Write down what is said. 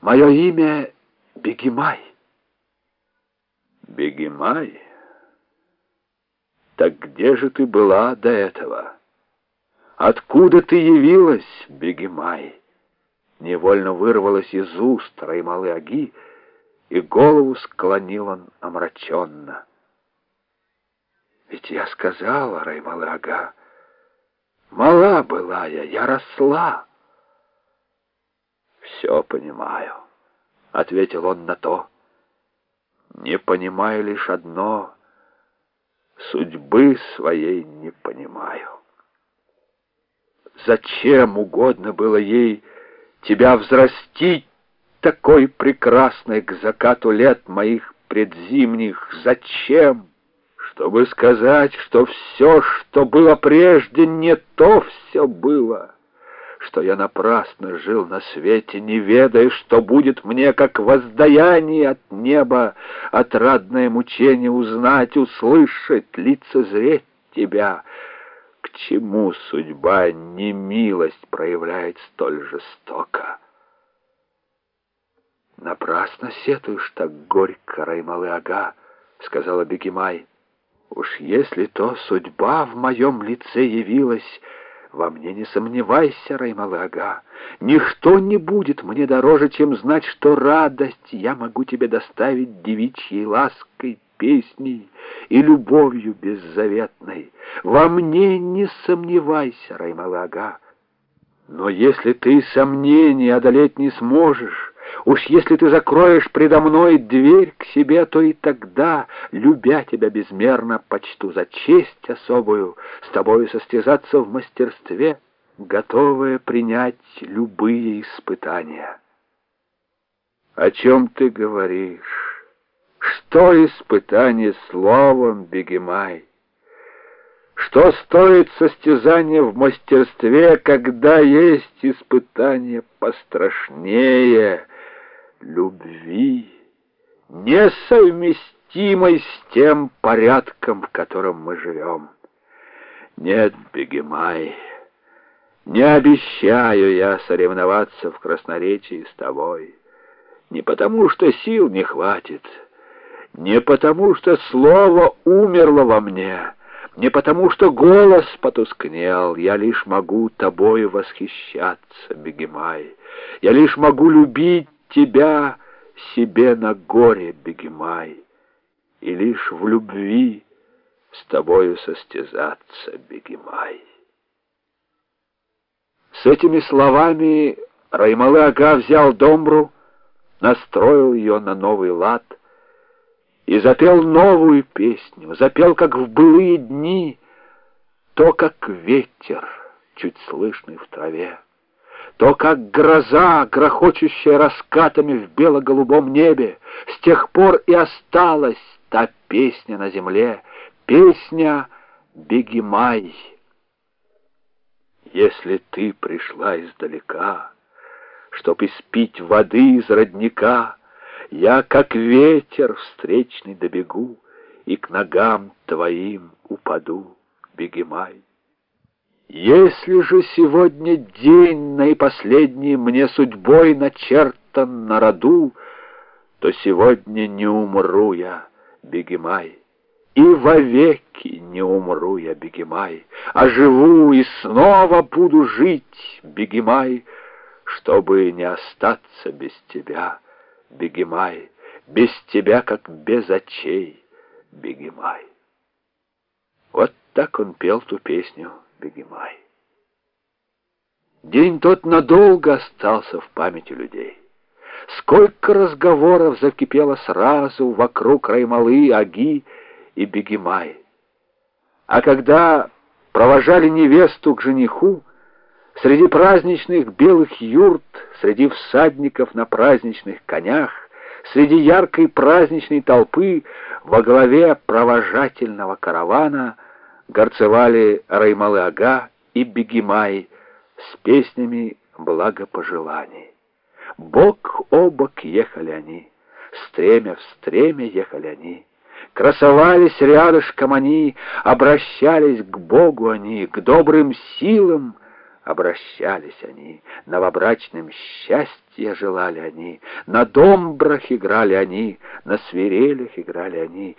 Мое имя Бегемай. Бегемай? Так где же ты была до этого? Откуда ты явилась, Бегемай? Невольно вырвалась из уст Раймалы Аги, и голову склонил он омраченно. Ведь я сказала, Раймалы Ага, мала была я, я росла. «Все понимаю», — ответил он на то. «Не понимаю лишь одно — судьбы своей не понимаю. Зачем угодно было ей тебя взрастить такой прекрасной к закату лет моих предзимних? Зачем?» чтобы сказать, что все, что было прежде, не то все было» что я напрасно жил на свете, не ведая, что будет мне, как воздаяние от неба, отрадное мучение узнать, услышать, лицезреть тебя. К чему судьба не милость проявляет столь жестоко? «Напрасно сетуешь так горько, Раймалы-ага», — сказала Бегемай. «Уж если то судьба в моем лице явилась...» Во мне не сомневайся, Раймалага. Ничто не будет мне дороже, чем знать, что радость я могу тебе доставить девичьей лаской, песней и любовью беззаветной. Во мне не сомневайся, Раймалага. Но если ты сомнений одолеть не сможешь, Уж если ты закроешь предо мной дверь к себе, то и тогда, любя тебя безмерно, почту за честь особую, с тобою состязаться в мастерстве, готовая принять любые испытания. О чем ты говоришь? Что испытание словом, Бегемай? Что стоит состязание в мастерстве, когда есть испытание пострашнее — любви, несовместимой с тем порядком, в котором мы живем. Нет, Бегемай, не обещаю я соревноваться в красноречии с тобой. Не потому, что сил не хватит, не потому, что слово умерло во мне, не потому, что голос потускнел, я лишь могу тобою восхищаться, Бегемай. Я лишь могу любить тебя себе на горе, Бегемай, и лишь в любви с тобою состязаться, Бегемай. С этими словами Раймалы-ага взял домбру, настроил ее на новый лад и запел новую песню, запел, как в былые дни, то, как ветер, чуть слышный в траве то как гроза, грохочущая раскатами в бело-голубом небе, с тех пор и осталась та песня на земле, песня «Бегемай». Если ты пришла издалека, чтоб испить воды из родника, я, как ветер встречный, добегу и к ногам твоим упаду, Бегемай. Если же сегодня день наипоследний мне судьбой начертан на роду, то сегодня не умру я, Бегемай, и вовеки не умру я, Бегемай, а живу и снова буду жить, Бегемай, чтобы не остаться без тебя, Бегемай, без тебя, как без очей, Бегемай. Вот так он пел ту песню. Бегемай. День тот надолго остался в памяти людей. Сколько разговоров закипело сразу вокруг Раймалы, Аги и Бегемай. А когда провожали невесту к жениху, среди праздничных белых юрт, среди всадников на праздничных конях, среди яркой праздничной толпы во главе провожательного каравана — горцевали Раймалы-ага и Бегемай с песнями благопожеланий. Бок о бок ехали они, стремя в стремя ехали они. Красовались рядышком они, обращались к Богу они, к добрым силам, обращались они, новобрачным счастья желали они, на домбрах играли они, на свирелях играли они,